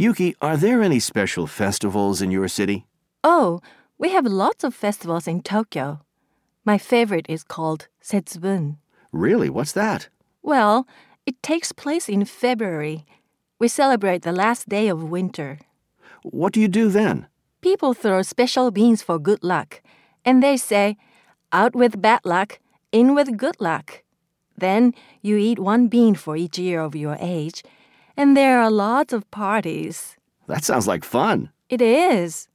Yuki, are there any special festivals in your city? Oh, we have lots of festivals in Tokyo. My favorite is called Setsubun. Really? What's that? Well, it takes place in February. We celebrate the last day of winter. What do you do then? People throw special beans for good luck, and they say, out with bad luck, in with good luck. Then you eat one bean for each year of your age, and there are lots of parties. That sounds like fun. It is.